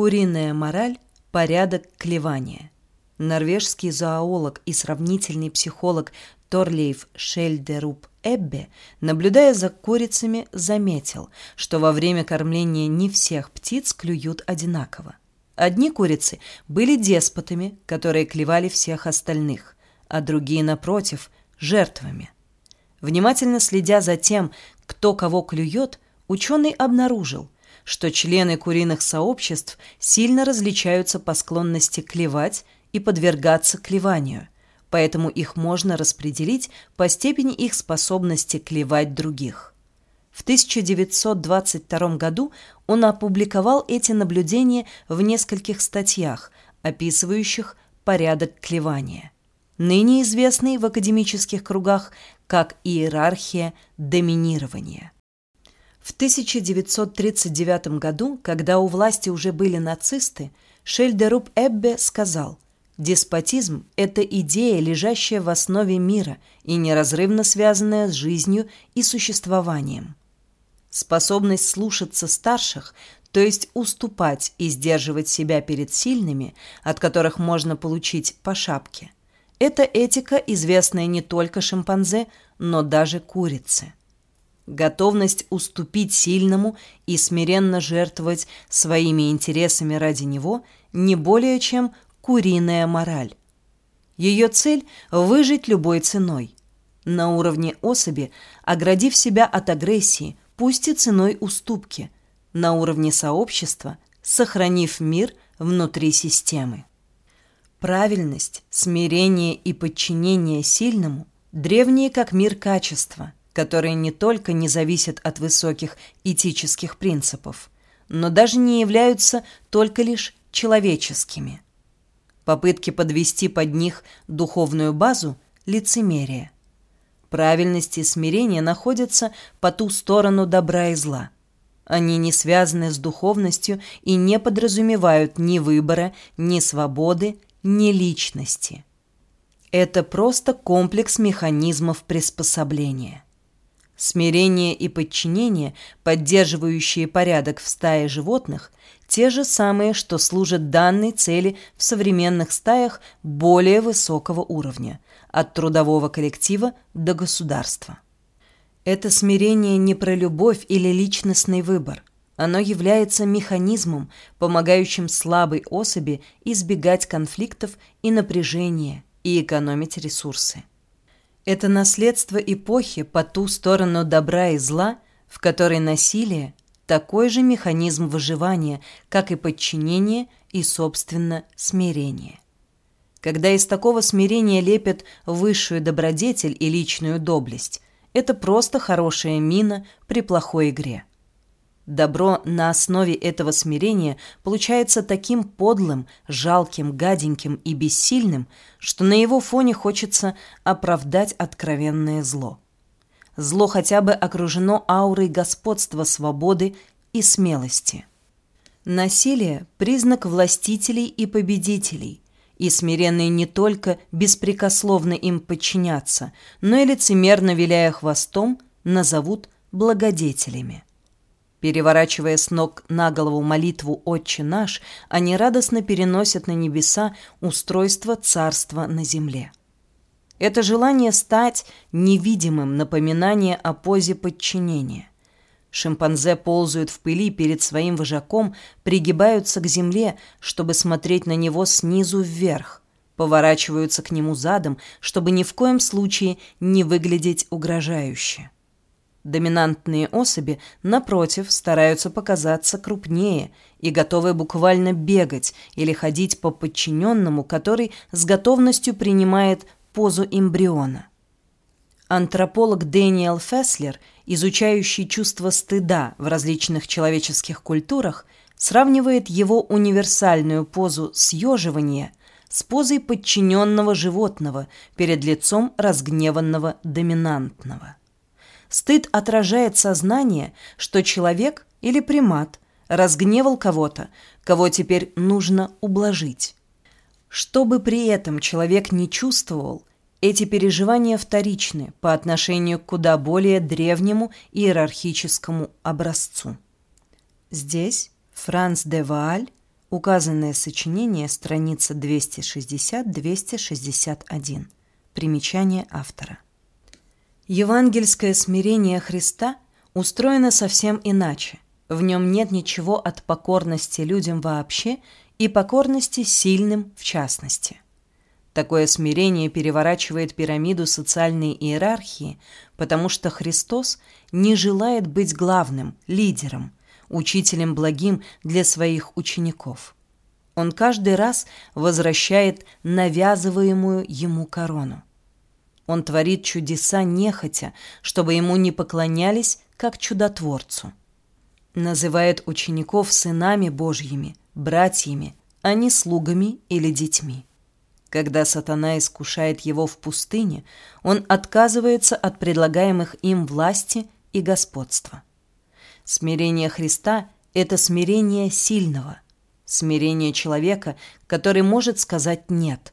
Куриная мораль – порядок клевания. Норвежский зоолог и сравнительный психолог Торлейф Шельдеруп Эббе, наблюдая за курицами, заметил, что во время кормления не всех птиц клюют одинаково. Одни курицы были деспотами, которые клевали всех остальных, а другие, напротив, жертвами. Внимательно следя за тем, кто кого клюет, ученый обнаружил, что члены куриных сообществ сильно различаются по склонности клевать и подвергаться клеванию, поэтому их можно распределить по степени их способности клевать других. В 1922 году он опубликовал эти наблюдения в нескольких статьях, описывающих порядок клевания, ныне известный в академических кругах как иерархия доминирования. В 1939 году, когда у власти уже были нацисты, Шельдеруп Эббе сказал – Деспотизм – это идея, лежащая в основе мира и неразрывно связанная с жизнью и существованием. Способность слушаться старших, то есть уступать и сдерживать себя перед сильными, от которых можно получить по шапке – это этика, известная не только шимпанзе, но даже курице. Готовность уступить сильному и смиренно жертвовать своими интересами ради него не более чем куриная мораль. Ее цель – выжить любой ценой. На уровне особи, оградив себя от агрессии, пусть и ценой уступки. На уровне сообщества, сохранив мир внутри системы. Правильность, смирение и подчинение сильному – древние как мир качества, которые не только не зависят от высоких этических принципов, но даже не являются только лишь человеческими – Попытки подвести под них духовную базу – лицемерие. Правильность и смирение находятся по ту сторону добра и зла. Они не связаны с духовностью и не подразумевают ни выбора, ни свободы, ни личности. Это просто комплекс механизмов приспособления. Смирение и подчинение, поддерживающие порядок в стае животных, те же самые, что служат данной цели в современных стаях более высокого уровня, от трудового коллектива до государства. Это смирение не про любовь или личностный выбор. Оно является механизмом, помогающим слабой особи избегать конфликтов и напряжения и экономить ресурсы. Это наследство эпохи по ту сторону добра и зла, в которой насилие – такой же механизм выживания, как и подчинение и, собственно, смирение. Когда из такого смирения лепят высшую добродетель и личную доблесть, это просто хорошая мина при плохой игре. Добро на основе этого смирения получается таким подлым, жалким, гаденьким и бессильным, что на его фоне хочется оправдать откровенное зло. Зло хотя бы окружено аурой господства свободы и смелости. Насилие – признак властителей и победителей, и смиренные не только беспрекословно им подчиняться, но и лицемерно виляя хвостом, назовут благодетелями. Переворачивая с ног на голову молитву «Отче наш», они радостно переносят на небеса устройство царства на земле. Это желание стать невидимым напоминание о позе подчинения. Шимпанзе ползают в пыли перед своим вожаком, пригибаются к земле, чтобы смотреть на него снизу вверх, поворачиваются к нему задом, чтобы ни в коем случае не выглядеть угрожающе. Доминантные особи, напротив, стараются показаться крупнее и готовы буквально бегать или ходить по подчиненному, который с готовностью принимает позу эмбриона. Антрополог Дэниел Феслер, изучающий чувство стыда в различных человеческих культурах, сравнивает его универсальную позу съеживания с позой подчиненного животного перед лицом разгневанного доминантного. Стыд отражает сознание, что человек или примат разгневал кого-то, кого теперь нужно ублажить. Что бы при этом человек не чувствовал, эти переживания вторичны по отношению к куда более древнему иерархическому образцу. Здесь Франц де Вааль Указанное сочинение, страница 260-261. Примечание автора. Евангельское смирение Христа устроено совсем иначе. В нем нет ничего от покорности людям вообще и покорности сильным в частности. Такое смирение переворачивает пирамиду социальной иерархии, потому что Христос не желает быть главным, лидером, учителем благим для своих учеников. Он каждый раз возвращает навязываемую ему корону. Он творит чудеса нехотя, чтобы ему не поклонялись как чудотворцу. Называет учеников сынами Божьими, братьями, а не слугами или детьми. Когда сатана искушает его в пустыне, он отказывается от предлагаемых им власти и господства. Смирение Христа – это смирение сильного, смирение человека, который может сказать «нет»,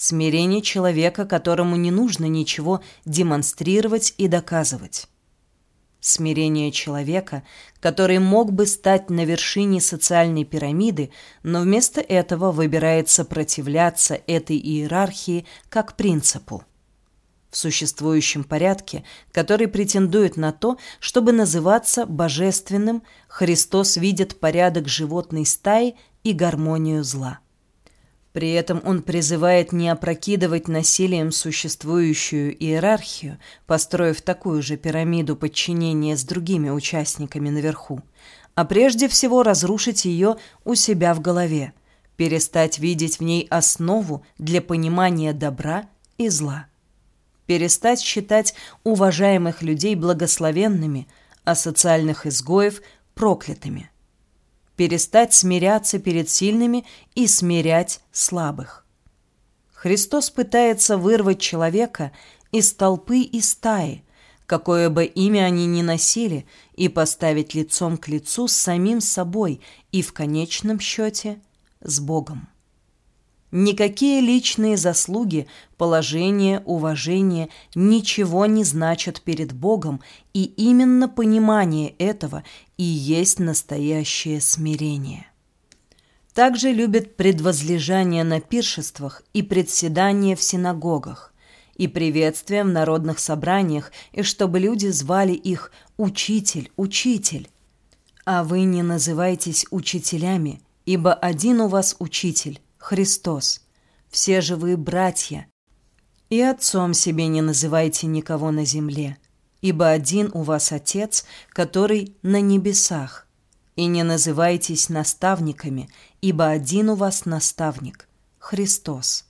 Смирение человека, которому не нужно ничего демонстрировать и доказывать. Смирение человека, который мог бы стать на вершине социальной пирамиды, но вместо этого выбирает сопротивляться этой иерархии как принципу. В существующем порядке, который претендует на то, чтобы называться божественным, Христос видит порядок животной стаи и гармонию зла. При этом он призывает не опрокидывать насилием существующую иерархию, построив такую же пирамиду подчинения с другими участниками наверху, а прежде всего разрушить ее у себя в голове, перестать видеть в ней основу для понимания добра и зла, перестать считать уважаемых людей благословенными, а социальных изгоев проклятыми – перестать смиряться перед сильными и смирять слабых. Христос пытается вырвать человека из толпы и стаи, какое бы имя они ни носили, и поставить лицом к лицу с самим собой и в конечном счете с Богом. Никакие личные заслуги, положение, уважение ничего не значат перед Богом, и именно понимание этого и есть настоящее смирение. Также любят предвозлежание на пиршествах и председание в синагогах, и приветствия в народных собраниях, и чтобы люди звали их «учитель, учитель». А вы не называйтесь учителями, ибо один у вас учитель, Христос, все живые братья. И отцом себе не называйте никого на земле, ибо один у вас Отец, который на небесах. И не называйтесь наставниками, ибо один у вас наставник – Христос.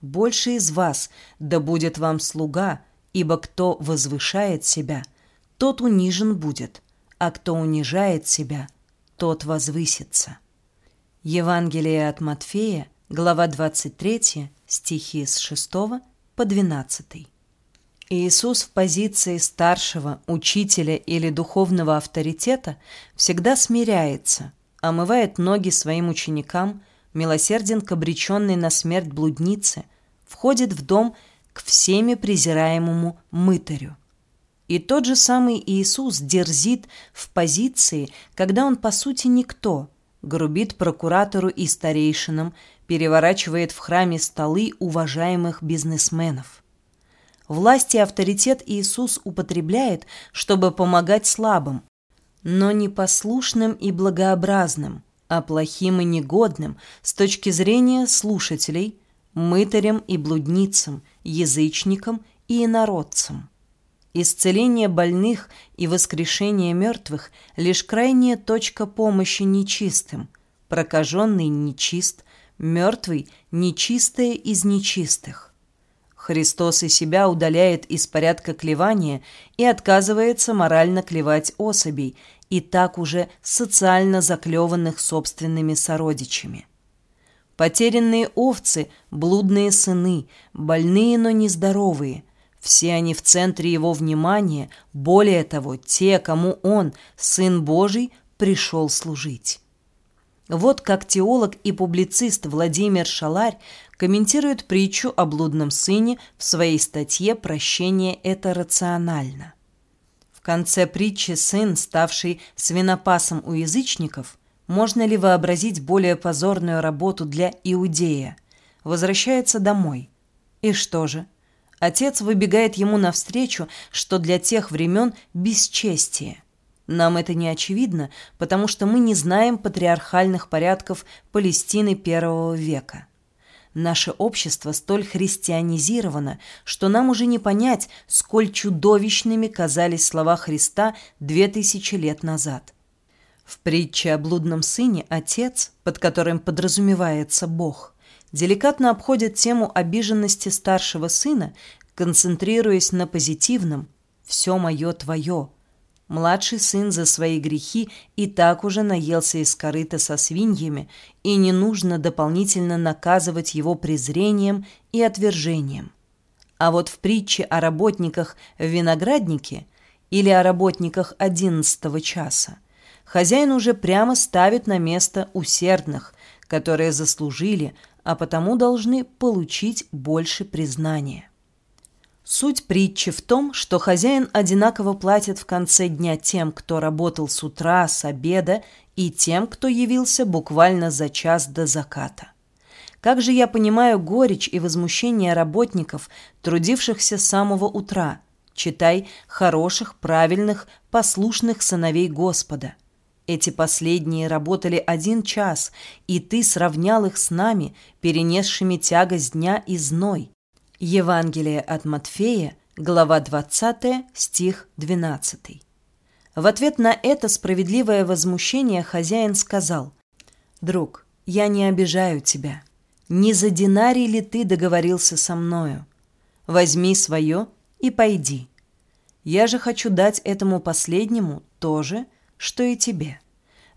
Больше из вас да будет вам слуга, ибо кто возвышает себя, тот унижен будет, а кто унижает себя, тот возвысится. Евангелие от Матфея, глава 23, стихи с 6 по 12. Иисус в позиции старшего, учителя или духовного авторитета всегда смиряется, омывает ноги своим ученикам, милосерден к обреченной на смерть блуднице, входит в дом к всеми презираемому мытарю. И тот же самый Иисус дерзит в позиции, когда он по сути никто – грубит прокуратору и старейшинам, переворачивает в храме столы уважаемых бизнесменов. Власть и авторитет Иисус употребляет, чтобы помогать слабым, но не послушным и благообразным, а плохим и негодным с точки зрения слушателей, мытарям и блудницам, язычникам и инородцам. Исцеление больных и воскрешение мертвых – лишь крайняя точка помощи нечистым. Прокаженный нечист, мертвый – нечистое из нечистых. Христос и себя удаляет из порядка клевания и отказывается морально клевать особей, и так уже социально заклеванных собственными сородичами. Потерянные овцы, блудные сыны, больные, но нездоровые – все они в центре его внимания, более того, те, кому он, Сын Божий, пришел служить. Вот как теолог и публицист Владимир Шаларь комментирует притчу о блудном сыне в своей статье «Прощение – это рационально». В конце притчи сын, ставший свинопасом у язычников, Можно ли вообразить более позорную работу для иудея? Возвращается домой. И что же? Отец выбегает ему навстречу, что для тех времен бесчестие. Нам это не очевидно, потому что мы не знаем патриархальных порядков Палестины первого века. Наше общество столь христианизировано, что нам уже не понять, сколь чудовищными казались слова Христа две тысячи лет назад. В притче о блудном сыне отец, под которым подразумевается Бог, деликатно обходит тему обиженности старшего сына, концентрируясь на позитивном «все мое твое». Младший сын за свои грехи и так уже наелся из корыта со свиньями, и не нужно дополнительно наказывать его презрением и отвержением. А вот в притче о работниках в винограднике или о работниках одиннадцатого часа хозяин уже прямо ставит на место усердных, которые заслужили, а потому должны получить больше признания. Суть притчи в том, что хозяин одинаково платит в конце дня тем, кто работал с утра, с обеда, и тем, кто явился буквально за час до заката. Как же я понимаю горечь и возмущение работников, трудившихся с самого утра, читай, хороших, правильных, послушных сыновей Господа – эти последние работали один час, и ты сравнял их с нами, перенесшими тягость дня и зной. Евангелие от Матфея, глава 20, стих 12. В ответ на это справедливое возмущение хозяин сказал, «Друг, я не обижаю тебя. Не за динарий ли ты договорился со мною? Возьми свое и пойди. Я же хочу дать этому последнему то же, что и тебе.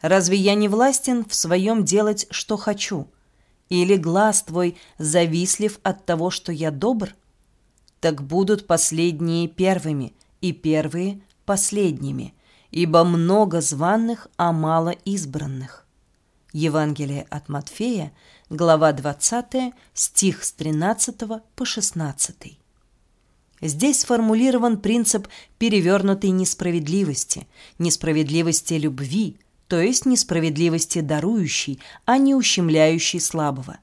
Разве я не властен в своем делать, что хочу? Или глаз твой завислив от того, что я добр? Так будут последние первыми, и первые последними, ибо много званных, а мало избранных. Евангелие от Матфея, глава 20, стих с 13 по 16. Здесь сформулирован принцип перевернутой несправедливости, несправедливости любви, то есть несправедливости дарующей, а не ущемляющей слабого,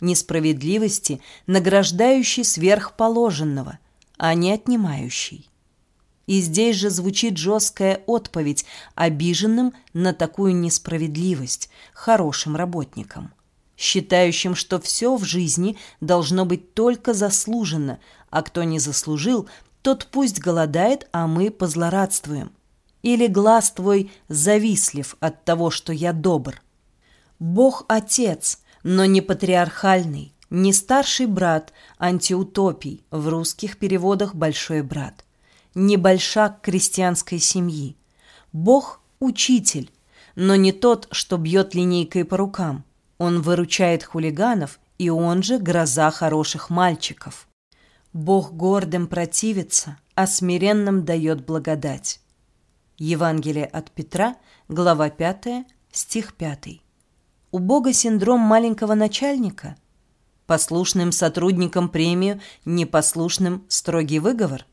несправедливости, награждающей сверхположенного, а не отнимающей. И здесь же звучит жесткая отповедь обиженным на такую несправедливость, хорошим работникам считающим, что все в жизни должно быть только заслуженно, а кто не заслужил, тот пусть голодает, а мы позлорадствуем. Или глаз твой завислив от того, что я добр. Бог Отец, но не патриархальный, не старший брат антиутопий, в русских переводах «большой брат», не большак крестьянской семьи. Бог – учитель, но не тот, что бьет линейкой по рукам. Он выручает хулиганов, и он же гроза хороших мальчиков. Бог гордым противится, а смиренным дает благодать. Евангелие от Петра, глава 5, стих 5. У Бога синдром маленького начальника? Послушным сотрудникам премию, непослушным строгий выговор?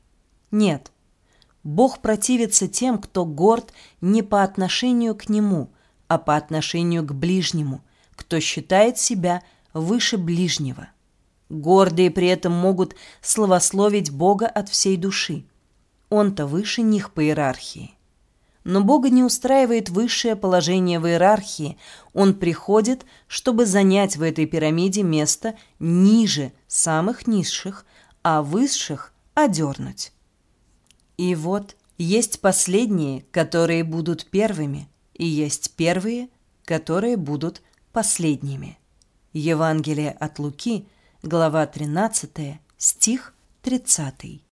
Нет. Бог противится тем, кто горд не по отношению к Нему, а по отношению к ближнему – кто считает себя выше ближнего. Гордые при этом могут славословить Бога от всей души. Он-то выше них по иерархии. Но Бога не устраивает высшее положение в иерархии. Он приходит, чтобы занять в этой пирамиде место ниже самых низших, а высших одернуть. И вот есть последние, которые будут первыми, и есть первые, которые будут последними. Евангелие от Луки, глава 13, стих 30.